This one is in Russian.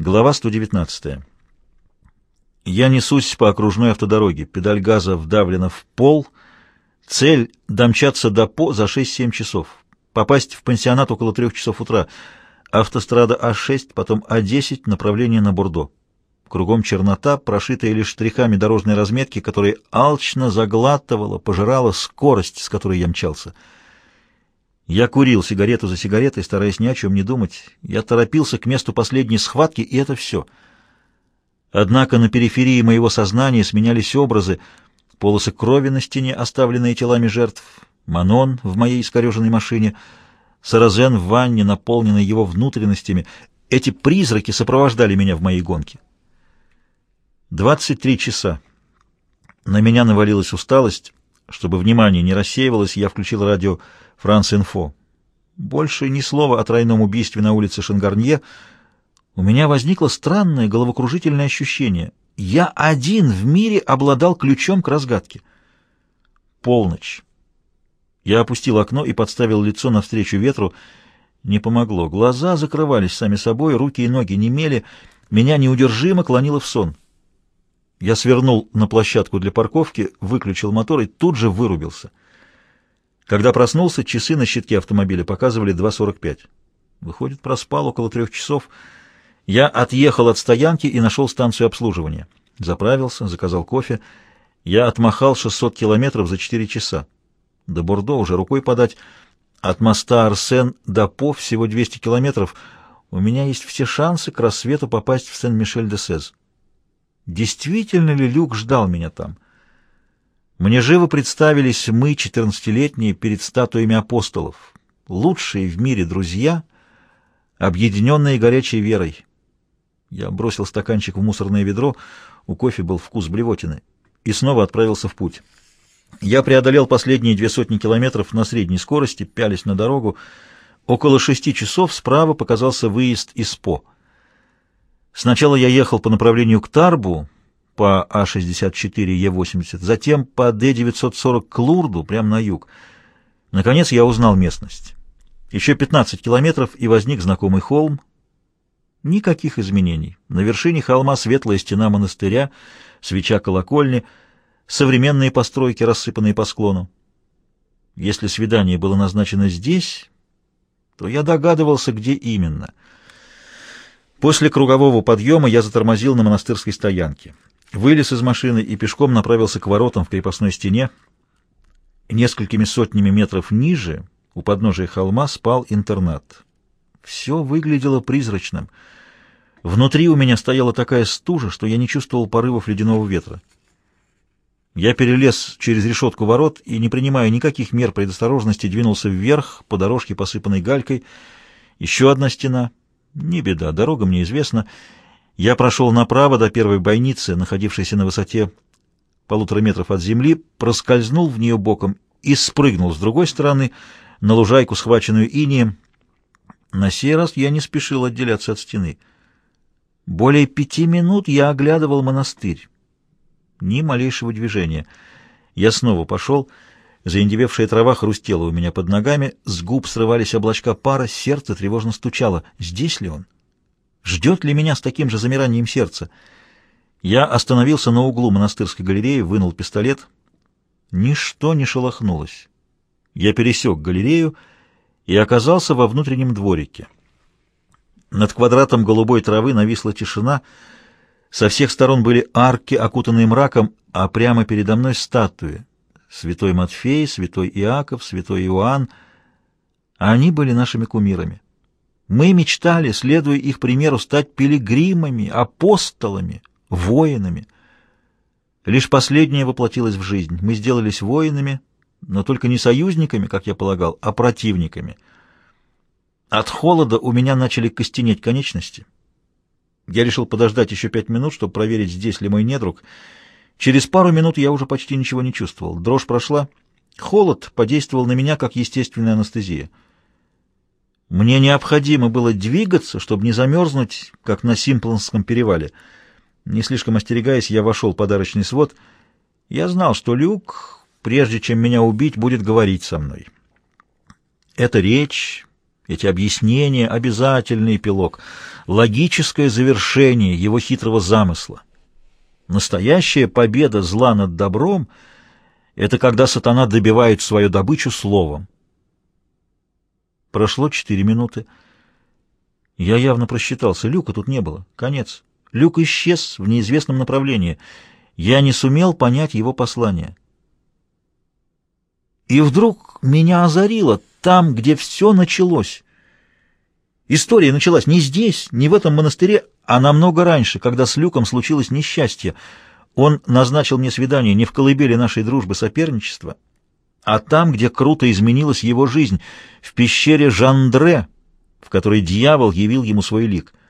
Глава 119. Я несусь по окружной автодороге. Педаль газа вдавлена в пол. Цель — домчаться до По за 6-7 часов. Попасть в пансионат около трех часов утра. Автострада А6, потом А10, направление на Бордо. Кругом чернота, прошитая лишь штрихами дорожной разметки, которая алчно заглатывала, пожирала скорость, с которой я мчался. Я курил сигарету за сигаретой, стараясь ни о чем не думать. Я торопился к месту последней схватки, и это все. Однако на периферии моего сознания сменялись образы, полосы крови на стене, оставленные телами жертв, Манон в моей искореженной машине, Саразен в ванне, наполненной его внутренностями. Эти призраки сопровождали меня в моей гонке. 23 часа. На меня навалилась усталость. Чтобы внимание не рассеивалось, я включил радио «Франс-Инфо». Больше ни слова о тройном убийстве на улице Шангарнье. У меня возникло странное головокружительное ощущение. Я один в мире обладал ключом к разгадке. Полночь. Я опустил окно и подставил лицо навстречу ветру. Не помогло. Глаза закрывались сами собой, руки и ноги немели. Меня неудержимо клонило в сон. Я свернул на площадку для парковки, выключил мотор и тут же вырубился. Когда проснулся, часы на щитке автомобиля показывали 2.45. Выходит, проспал около трех часов. Я отъехал от стоянки и нашел станцию обслуживания. Заправился, заказал кофе. Я отмахал 600 километров за 4 часа. До Бордо уже рукой подать. От моста Арсен до По всего 200 километров. У меня есть все шансы к рассвету попасть в Сен-Мишель-де-Сез. Действительно ли Люк ждал меня там? Мне живо представились мы, четырнадцатилетние, перед статуями апостолов, лучшие в мире друзья, объединенные горячей верой. Я бросил стаканчик в мусорное ведро, у кофе был вкус блевотины, и снова отправился в путь. Я преодолел последние две сотни километров на средней скорости, пялись на дорогу. Около шести часов справа показался выезд из По — Сначала я ехал по направлению к Тарбу, по А64Е80, затем по Д940 к Лурду, прямо на юг. Наконец я узнал местность. Еще 15 километров, и возник знакомый холм. Никаких изменений. На вершине холма светлая стена монастыря, свеча колокольни, современные постройки, рассыпанные по склону. Если свидание было назначено здесь, то я догадывался, где именно — После кругового подъема я затормозил на монастырской стоянке. Вылез из машины и пешком направился к воротам в крепостной стене. Несколькими сотнями метров ниже, у подножия холма, спал интернат. Все выглядело призрачным. Внутри у меня стояла такая стужа, что я не чувствовал порывов ледяного ветра. Я перелез через решетку ворот и, не принимая никаких мер предосторожности, двинулся вверх по дорожке, посыпанной галькой. Еще одна стена — не беда, дорога мне известна. Я прошел направо до первой бойницы, находившейся на высоте полутора метров от земли, проскользнул в нее боком и спрыгнул с другой стороны на лужайку, схваченную инием. На сей раз я не спешил отделяться от стены. Более пяти минут я оглядывал монастырь. Ни малейшего движения. Я снова пошел... Заиндевевшая трава хрустела у меня под ногами, с губ срывались облачка пара, сердце тревожно стучало. Здесь ли он? Ждет ли меня с таким же замиранием сердца? Я остановился на углу монастырской галереи, вынул пистолет. Ничто не шелохнулось. Я пересек галерею и оказался во внутреннем дворике. Над квадратом голубой травы нависла тишина. Со всех сторон были арки, окутанные мраком, а прямо передо мной статуи — святой Матфей, святой Иаков, святой Иоанн. Они были нашими кумирами. Мы мечтали, следуя их примеру, стать пилигримами, апостолами, воинами. Лишь последнее воплотилось в жизнь. Мы сделались воинами, но только не союзниками, как я полагал, а противниками. От холода у меня начали костенеть конечности. Я решил подождать еще пять минут, чтобы проверить, здесь ли мой недруг — Через пару минут я уже почти ничего не чувствовал. Дрожь прошла. Холод подействовал на меня, как естественная анестезия. Мне необходимо было двигаться, чтобы не замерзнуть, как на Симплонском перевале. Не слишком остерегаясь, я вошел в подарочный свод. Я знал, что Люк, прежде чем меня убить, будет говорить со мной. Эта речь, Эти объяснения — обязательный эпилог, логическое завершение его хитрого замысла. Настоящая победа зла над добром — это когда сатана добивает свою добычу словом. Прошло четыре минуты. Я явно просчитался. Люка тут не было. Конец. Люк исчез в неизвестном направлении. Я не сумел понять его послание. И вдруг меня озарило там, где все началось. История началась не здесь, не в этом монастыре, а намного раньше, когда с Люком случилось несчастье. Он назначил мне свидание не в колыбели нашей дружбы соперничества, а там, где круто изменилась его жизнь, в пещере Жандре, в которой дьявол явил ему свой лик —